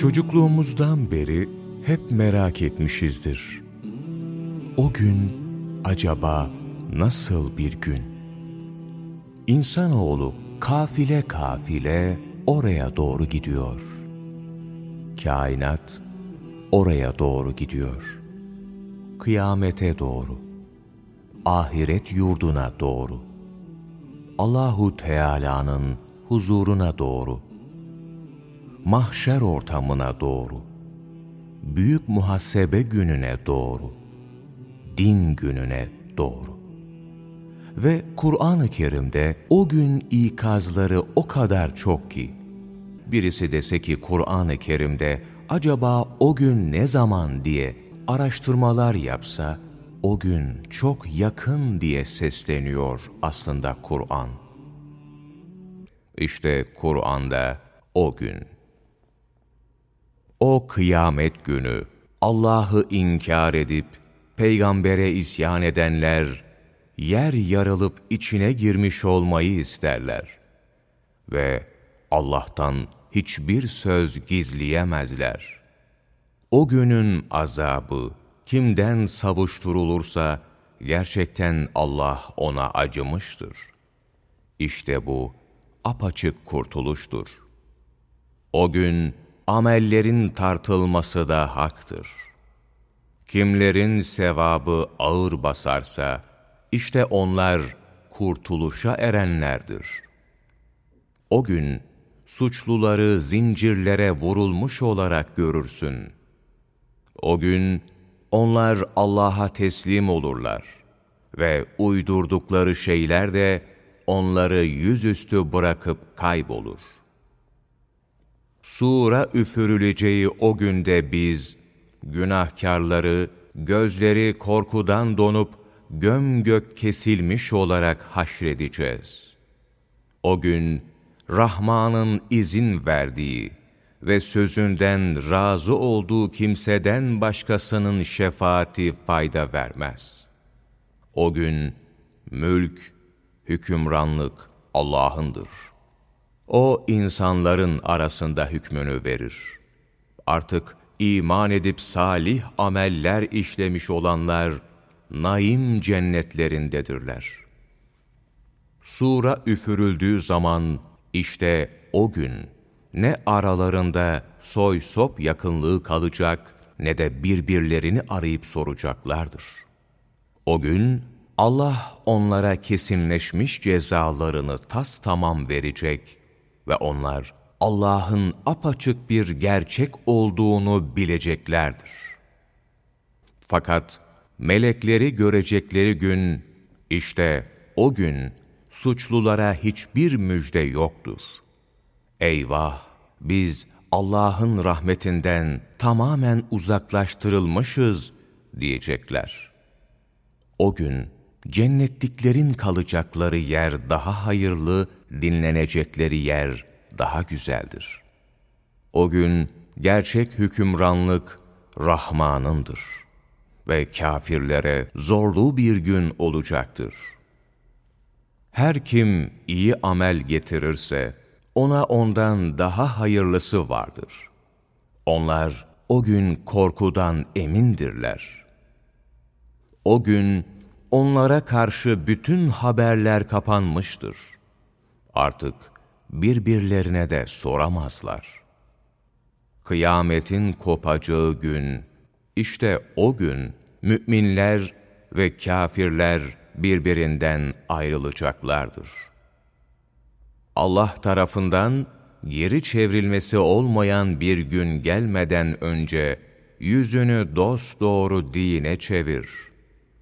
Çocukluğumuzdan beri hep merak etmişizdir. O gün acaba nasıl bir gün? İnsanoğlu kafile kafile oraya doğru gidiyor. Kainat oraya doğru gidiyor. Kıyamete doğru. Ahiret yurduna doğru. Allahu Teala'nın huzuruna doğru. Mahşer ortamına doğru. Büyük muhasebe gününe doğru. Din gününe doğru. Ve Kur'an-ı Kerim'de o gün ikazları o kadar çok ki, birisi dese ki Kur'an-ı Kerim'de acaba o gün ne zaman diye araştırmalar yapsa, o gün çok yakın diye sesleniyor aslında Kur'an. İşte Kur'an'da o gün. O kıyamet günü Allah'ı inkar edip peygambere isyan edenler yer yarılıp içine girmiş olmayı isterler ve Allah'tan hiçbir söz gizleyemezler. O günün azabı kimden savuşturulursa gerçekten Allah ona acımıştır. İşte bu apaçık kurtuluştur. O gün amellerin tartılması da haktır. Kimlerin sevabı ağır basarsa, işte onlar kurtuluşa erenlerdir. O gün suçluları zincirlere vurulmuş olarak görürsün. O gün onlar Allah'a teslim olurlar ve uydurdukları şeyler de onları yüzüstü bırakıp kaybolur. Sura üfürüleceği o günde biz, günahkarları, gözleri korkudan donup göm gök kesilmiş olarak haşredeceğiz. O gün, Rahman'ın izin verdiği ve sözünden razı olduğu kimseden başkasının şefaati fayda vermez. O gün, mülk, hükümranlık Allah'ındır. O insanların arasında hükmünü verir. Artık iman edip salih ameller işlemiş olanlar naim cennetlerindedirler. Sura üfürüldüğü zaman işte o gün ne aralarında soy sop yakınlığı kalacak ne de birbirlerini arayıp soracaklardır. O gün Allah onlara kesinleşmiş cezalarını tas tamam verecek ve onlar Allah'ın apaçık bir gerçek olduğunu bileceklerdir. Fakat melekleri görecekleri gün, işte o gün suçlulara hiçbir müjde yoktur. Eyvah! Biz Allah'ın rahmetinden tamamen uzaklaştırılmışız diyecekler. O gün cennetliklerin kalacakları yer daha hayırlı, dinlenecekleri yer daha güzeldir. O gün gerçek hükümranlık Rahman'ındır ve kafirlere zorlu bir gün olacaktır. Her kim iyi amel getirirse, ona ondan daha hayırlısı vardır. Onlar o gün korkudan emindirler. O gün onlara karşı bütün haberler kapanmıştır. Artık birbirlerine de soramazlar. Kıyametin kopacağı gün, işte o gün müminler ve kafirler birbirinden ayrılacaklardır. Allah tarafından geri çevrilmesi olmayan bir gün gelmeden önce yüzünü dost doğru dine çevir.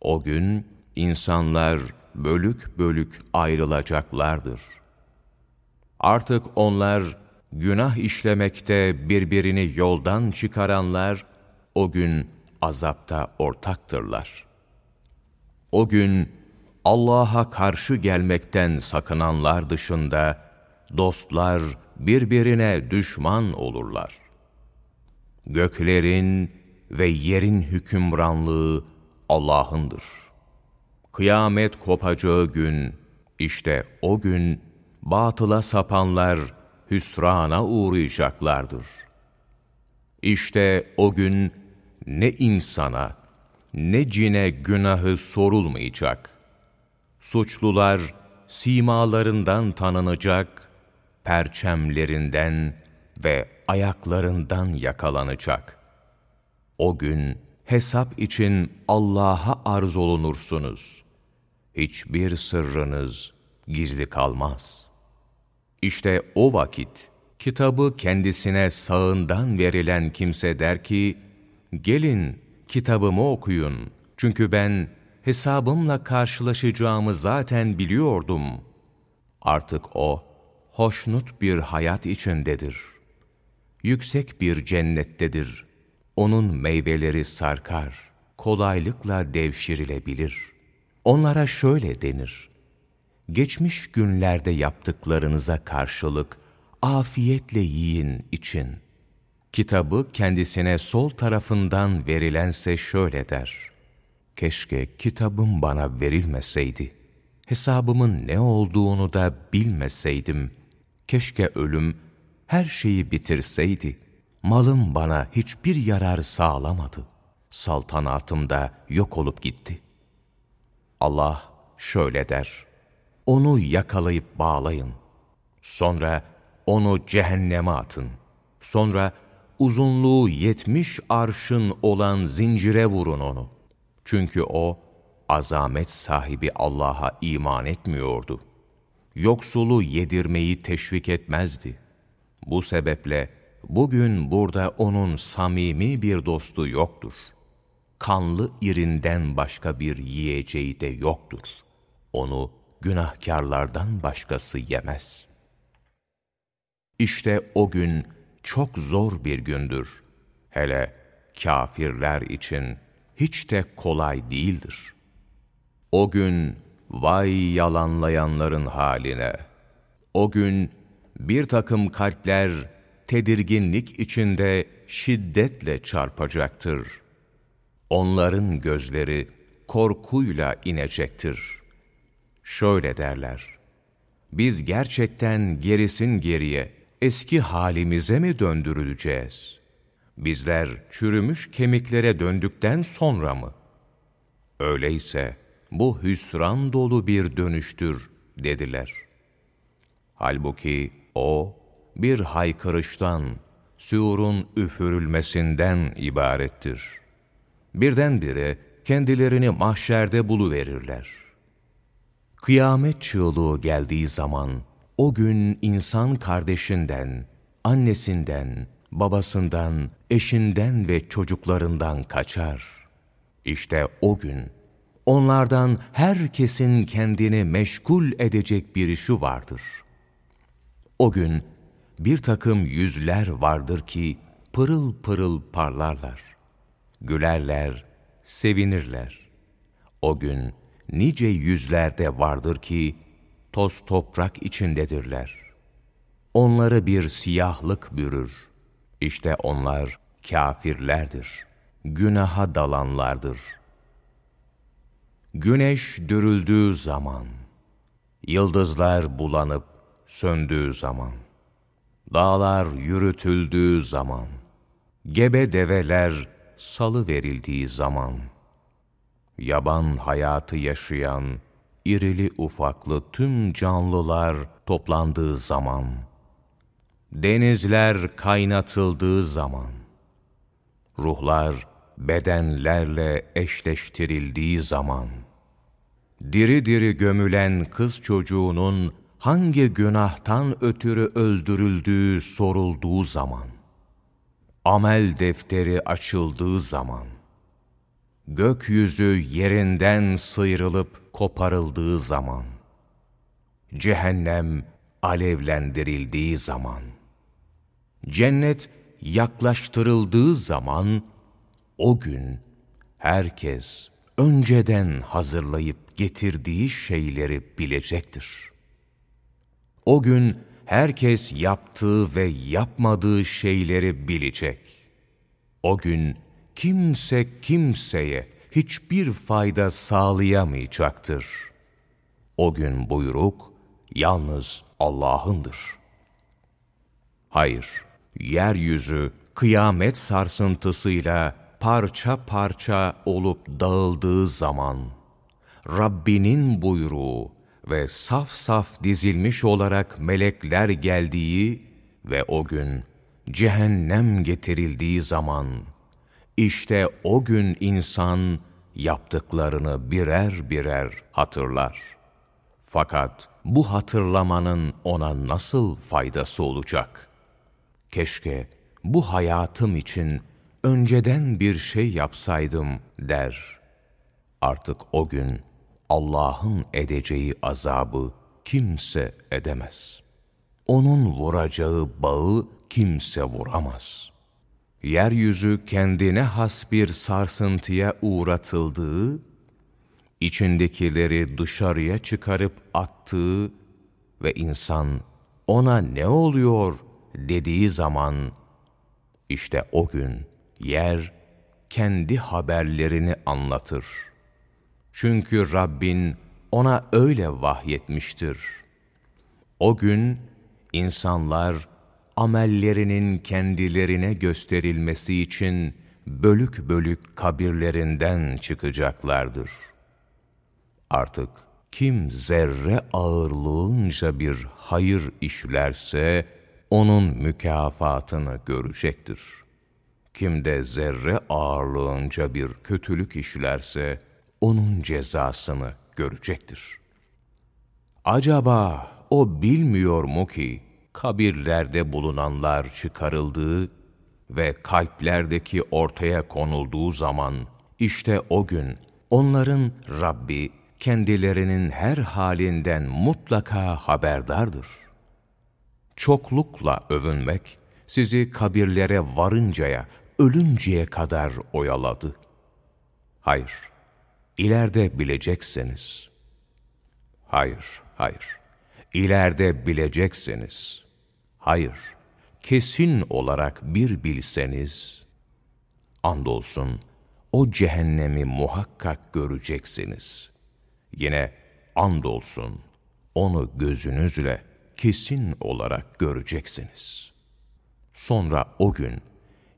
O gün insanlar bölük bölük ayrılacaklardır. Artık onlar günah işlemekte birbirini yoldan çıkaranlar o gün azapta ortaktırlar. O gün Allah'a karşı gelmekten sakınanlar dışında dostlar birbirine düşman olurlar. Göklerin ve yerin hükümranlığı Allah'ındır. Kıyamet kopacağı gün, işte o gün batıla sapanlar hüsrana uğrayacaklardır. İşte o gün ne insana ne cine günahı sorulmayacak. Suçlular simalarından tanınacak, perçemlerinden ve ayaklarından yakalanacak. O gün hesap için Allah'a arz olunursunuz. Hiçbir sırrınız gizli kalmaz. İşte o vakit kitabı kendisine sağından verilen kimse der ki, gelin kitabımı okuyun. Çünkü ben hesabımla karşılaşacağımı zaten biliyordum. Artık o, hoşnut bir hayat içindedir. Yüksek bir cennettedir. Onun meyveleri sarkar, kolaylıkla devşirilebilir. Onlara şöyle denir. Geçmiş günlerde yaptıklarınıza karşılık afiyetle yiyin için. Kitabı kendisine sol tarafından verilense şöyle der. Keşke kitabım bana verilmeseydi. Hesabımın ne olduğunu da bilmeseydim. Keşke ölüm her şeyi bitirseydi. Malım bana hiçbir yarar sağlamadı. Saltanatım da yok olup gitti. Allah şöyle der. Onu yakalayıp bağlayın. Sonra onu cehenneme atın. Sonra uzunluğu yetmiş arşın olan zincire vurun onu. Çünkü o, azamet sahibi Allah'a iman etmiyordu. Yoksulu yedirmeyi teşvik etmezdi. Bu sebeple bugün burada onun samimi bir dostu yoktur. Kanlı irinden başka bir yiyeceği de yoktur. Onu günahkarlardan başkası yemez.'' İşte o gün çok zor bir gündür. Hele kafirler için hiç de kolay değildir. O gün vay yalanlayanların haline. O gün bir takım kalpler tedirginlik içinde şiddetle çarpacaktır. Onların gözleri korkuyla inecektir. Şöyle derler, biz gerçekten gerisin geriye, eski halimize mi döndürüleceğiz? Bizler çürümüş kemiklere döndükten sonra mı? Öyleyse bu hüsran dolu bir dönüştür dediler. Halbuki o bir haykırıştan, sürun üfürülmesinden ibarettir. Birdenbire kendilerini mahşerde buluverirler. Kıyamet çığlığı geldiği zaman, o gün insan kardeşinden, annesinden, babasından, eşinden ve çocuklarından kaçar. İşte o gün onlardan herkesin kendini meşgul edecek bir işi vardır. O gün bir takım yüzler vardır ki pırıl pırıl parlarlar. Gülerler, sevinirler. O gün nice yüzlerde vardır ki toz toprak içindedirler. Onları bir siyahlık bürür. İşte onlar kafirlerdir. Günaha dalanlardır. Güneş dürüldüğü zaman, yıldızlar bulanıp söndüğü zaman, dağlar yürütüldüğü zaman, gebe develer salı verildiği zaman, yaban hayatı yaşayan, irili ufaklı tüm canlılar toplandığı zaman, denizler kaynatıldığı zaman, ruhlar bedenlerle eşleştirildiği zaman, diri diri gömülen kız çocuğunun hangi günahtan ötürü öldürüldüğü sorulduğu zaman, amel defteri açıldığı zaman, gökyüzü yerinden sıyrılıp koparıldığı zaman, cehennem alevlendirildiği zaman, cennet yaklaştırıldığı zaman, o gün herkes önceden hazırlayıp getirdiği şeyleri bilecektir. O gün herkes yaptığı ve yapmadığı şeyleri bilecek. O gün kimse kimseye hiçbir fayda sağlayamayacaktır. O gün buyruk yalnız Allah'ındır. Hayır, yeryüzü kıyamet sarsıntısıyla parça parça olup dağıldığı zaman, Rabbinin buyruğu ve saf saf dizilmiş olarak melekler geldiği ve o gün cehennem getirildiği zaman, işte o gün insan yaptıklarını birer birer hatırlar. Fakat bu hatırlamanın ona nasıl faydası olacak? Keşke bu hayatım için önceden bir şey yapsaydım der. Artık o gün Allah'ın edeceği azabı kimse edemez. Onun vuracağı bağı kimse vuramaz. Yeryüzü kendine has bir sarsıntıya uğratıldığı, içindekileri dışarıya çıkarıp attığı ve insan ona ne oluyor dediği zaman, işte o gün yer kendi haberlerini anlatır. Çünkü Rabbin ona öyle vahyetmiştir. O gün insanlar amellerinin kendilerine gösterilmesi için bölük bölük kabirlerinden çıkacaklardır. Artık kim zerre ağırlığınca bir hayır işlerse, onun mükafatını görecektir. Kim de zerre ağırlığınca bir kötülük işlerse, onun cezasını görecektir. Acaba o bilmiyor mu ki, kabirlerde bulunanlar çıkarıldığı ve kalplerdeki ortaya konulduğu zaman, işte o gün onların Rabbi kendilerinin her halinden mutlaka haberdardır. Çoklukla övünmek sizi kabirlere varıncaya, ölünceye kadar oyaladı. Hayır, ileride bileceksiniz. Hayır, hayır, ileride bileceksiniz. Hayır, kesin olarak bir bilseniz, andolsun o cehennemi muhakkak göreceksiniz. Yine andolsun onu gözünüzle kesin olarak göreceksiniz. Sonra o gün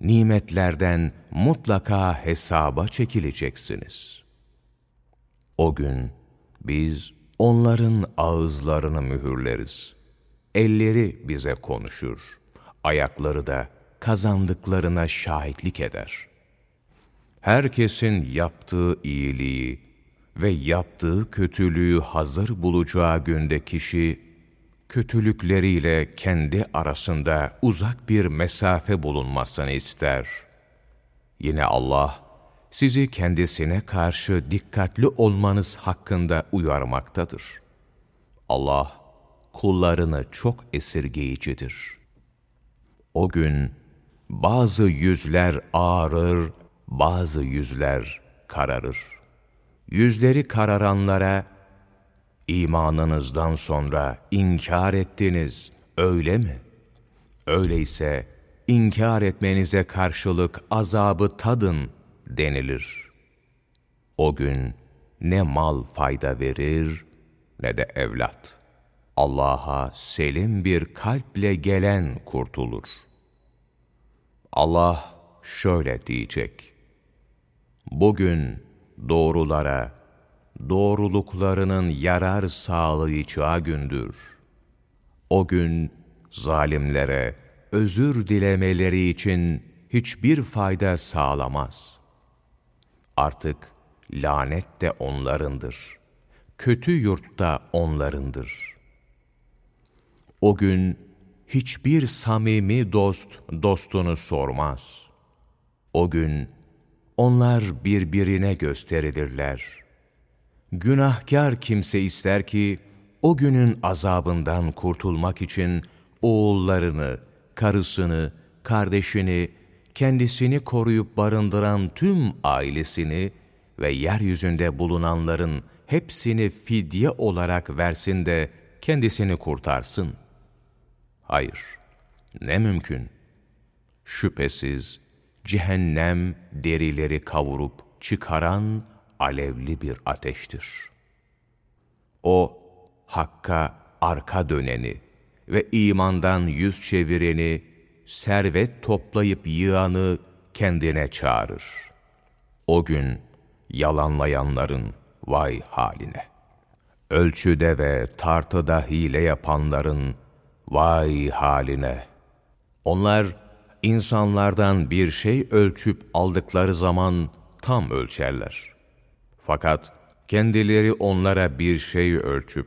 nimetlerden mutlaka hesaba çekileceksiniz. O gün biz onların ağızlarını mühürleriz. Elleri bize konuşur, ayakları da kazandıklarına şahitlik eder. Herkesin yaptığı iyiliği ve yaptığı kötülüğü hazır bulacağı günde kişi, kötülükleriyle kendi arasında uzak bir mesafe bulunmasını ister. Yine Allah, sizi kendisine karşı dikkatli olmanız hakkında uyarmaktadır. Allah, kullarını çok esirgeyicidir. O gün, bazı yüzler ağarır, bazı yüzler kararır. Yüzleri kararanlara, imanınızdan sonra inkar ettiniz, öyle mi? Öyleyse inkar etmenize karşılık azabı tadın denilir. O gün ne mal fayda verir ne de evlat. Allah'a selim bir kalple gelen kurtulur. Allah şöyle diyecek. Bugün doğrulara, doğruluklarının yarar sağlayacağı gündür. O gün zalimlere özür dilemeleri için hiçbir fayda sağlamaz. Artık lanet de onlarındır. Kötü yurtta onlarındır. O gün hiçbir samimi dost dostunu sormaz. O gün onlar birbirine gösterilirler. Günahkar kimse ister ki, o günün azabından kurtulmak için oğullarını, karısını, kardeşini, kendisini koruyup barındıran tüm ailesini ve yeryüzünde bulunanların hepsini fidye olarak versin de kendisini kurtarsın. Hayır, ne mümkün. Şüphesiz cehennem derileri kavurup çıkaran alevli bir ateştir. O, Hakk'a arka döneni ve imandan yüz çevireni servet toplayıp yığanı kendine çağırır. O gün yalanlayanların vay haline. Ölçüde ve tartıda hile yapanların vay haline. Onlar insanlardan bir şey ölçüp aldıkları zaman tam ölçerler. Fakat kendileri onlara bir şey ölçüp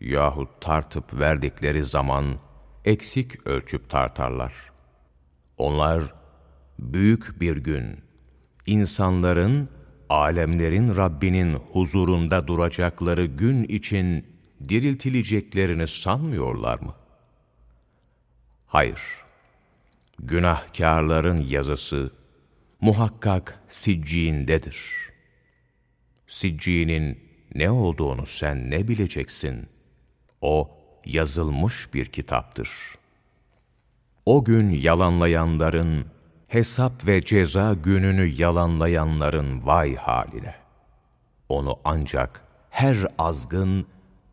yahut tartıp verdikleri zaman eksik ölçüp tartarlar. Onlar büyük bir gün insanların, alemlerin Rabbinin huzurunda duracakları gün için diriltileceklerini sanmıyorlar mı? Hayır. Günahkarların yazısı muhakkak sicciğindedir. Sicciğinin ne olduğunu sen ne bileceksin? O yazılmış bir kitaptır. O gün yalanlayanların, hesap ve ceza gününü yalanlayanların vay haline. Onu ancak her azgın,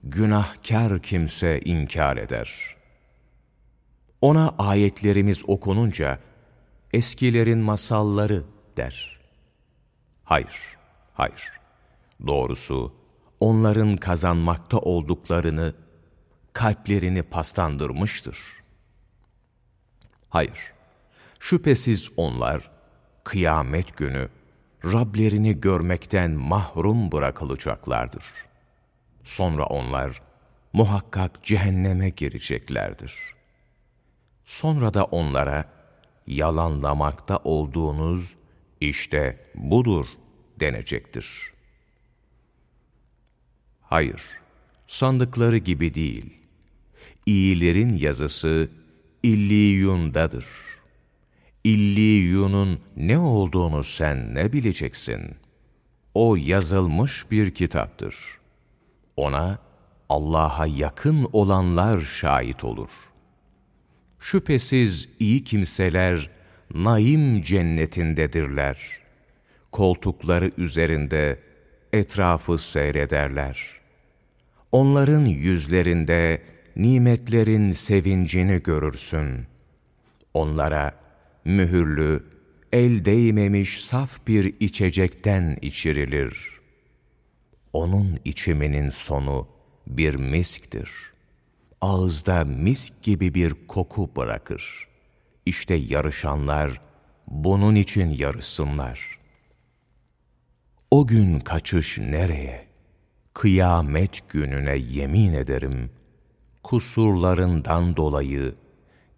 günahkar kimse inkar eder. Ona ayetlerimiz okununca, eskilerin masalları der. Hayır, hayır. Doğrusu, onların kazanmakta olduklarını, kalplerini paslandırmıştır. Hayır, şüphesiz onlar, kıyamet günü, Rablerini görmekten mahrum bırakılacaklardır. Sonra onlar, muhakkak cehenneme gireceklerdir. Sonra da onlara, yalanlamakta olduğunuz işte budur denecektir. Hayır, sandıkları gibi değil. İyilerin yazısı illiyundadır. İlliyunun ne olduğunu sen ne bileceksin? O yazılmış bir kitaptır. Ona Allah'a yakın olanlar şahit olur. Şüphesiz iyi kimseler naim cennetindedirler. Koltukları üzerinde etrafı seyrederler. Onların yüzlerinde nimetlerin sevincini görürsün. Onlara mühürlü, el değmemiş saf bir içecekten içirilir. Onun içiminin sonu bir misktir. Ağızda misk gibi bir koku bırakır. İşte yarışanlar bunun için yarışsınlar. O gün kaçış nereye? Kıyamet gününe yemin ederim, kusurlarından dolayı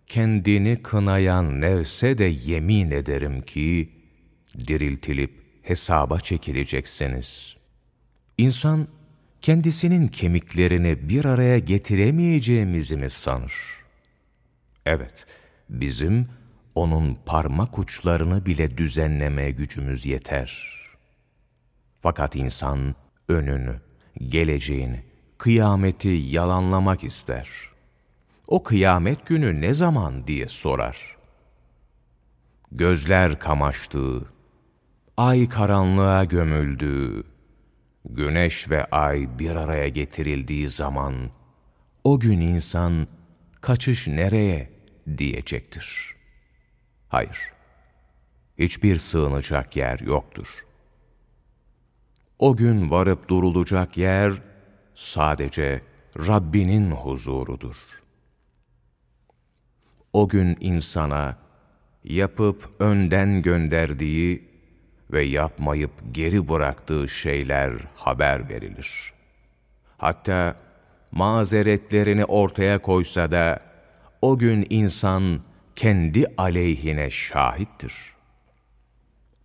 kendini kınayan nefse de yemin ederim ki, diriltilip hesaba çekileceksiniz. İnsan, kendisinin kemiklerini bir araya getiremeyeceğimizi mi sanır? Evet, bizim onun parmak uçlarını bile düzenlemeye gücümüz yeter. Fakat insan önünü, geleceğini, kıyameti yalanlamak ister. O kıyamet günü ne zaman diye sorar. Gözler kamaştı, ay karanlığa gömüldü, güneş ve ay bir araya getirildiği zaman, o gün insan kaçış nereye diyecektir. Hayır, hiçbir sığınacak yer yoktur. O gün varıp durulacak yer sadece Rabbinin huzurudur. O gün insana yapıp önden gönderdiği ve yapmayıp geri bıraktığı şeyler haber verilir. Hatta mazeretlerini ortaya koysa da o gün insan kendi aleyhine şahittir.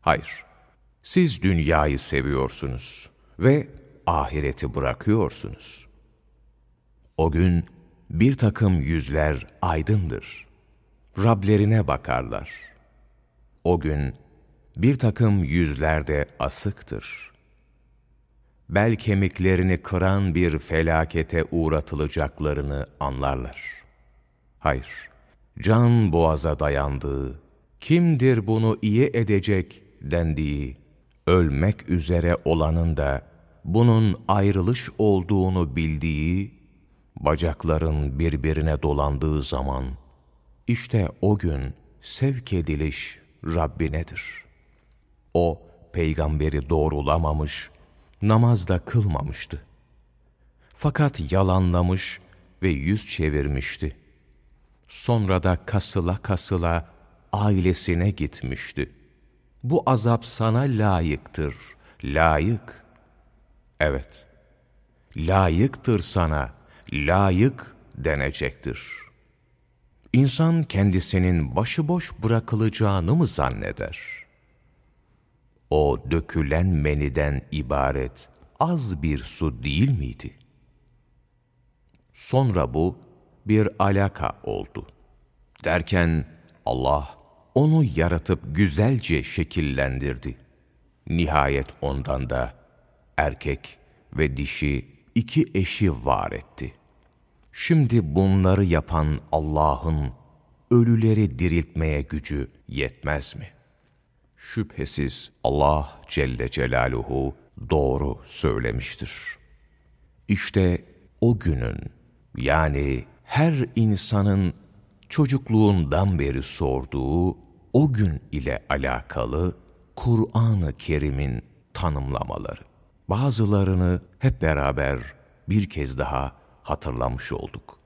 Hayır, siz dünyayı seviyorsunuz ve ahireti bırakıyorsunuz. O gün bir takım yüzler aydındır. Rablerine bakarlar. O gün bir takım yüzler de asıktır. Bel kemiklerini kıran bir felakete uğratılacaklarını anlarlar. Hayır, can boğaza dayandığı, kimdir bunu iyi edecek dendiği, ölmek üzere olanın da bunun ayrılış olduğunu bildiği, bacakların birbirine dolandığı zaman, İşte o gün sevk ediliş Rabbinedir. O, peygamberi doğrulamamış, namaz da kılmamıştı. Fakat yalanlamış ve yüz çevirmişti. Sonra da kasıla kasıla ailesine gitmişti. Bu azap sana layıktır, layık. Evet, layıktır sana, layık denecektir. İnsan kendisinin başıboş bırakılacağını mı zanneder? O dökülen meniden ibaret az bir su değil miydi? Sonra bu bir alaka oldu. Derken Allah onu yaratıp güzelce şekillendirdi. Nihayet ondan da erkek ve dişi iki eşi var etti. Şimdi bunları yapan Allah'ın ölüleri diriltmeye gücü yetmez mi? Şüphesiz Allah Celle Celaluhu doğru söylemiştir. İşte o günün yani her insanın çocukluğundan beri sorduğu o gün ile alakalı Kur'an-ı Kerim'in tanımlamaları. Bazılarını hep beraber bir kez daha hatırlamış olduk.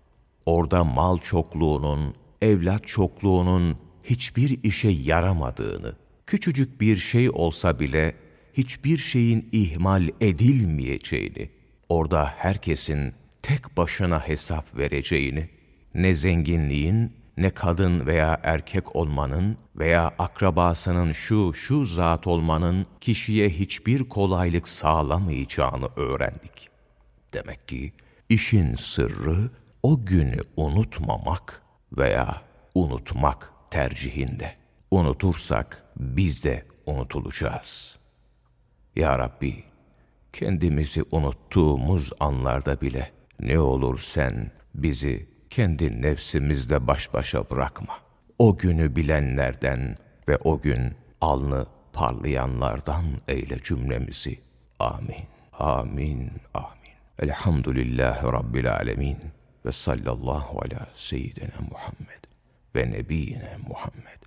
Orada mal çokluğunun, evlat çokluğunun hiçbir işe yaramadığını, küçücük bir şey olsa bile hiçbir şeyin ihmal edilmeyeceğini, orada herkesin tek başına hesap vereceğini, ne zenginliğin, ne kadın veya erkek olmanın veya akrabasının şu şu zat olmanın kişiye hiçbir kolaylık sağlamayacağını öğrendik. Demek ki işin sırrı o günü unutmamak veya unutmak tercihinde. Unutursak biz de unutulacağız. Ya Rabbi, kendimizi unuttuğumuz anlarda bile ne olur sen bizi kendi nefsimizle baş başa bırakma. O günü bilenlerden ve o gün alnı parlayanlardan eyle cümlemizi. Amin. Amin. Amin. Elhamdülillahi Rabbil alemin. Ve sallallahu ala seyyidina Muhammed ve nebiyine Muhammed.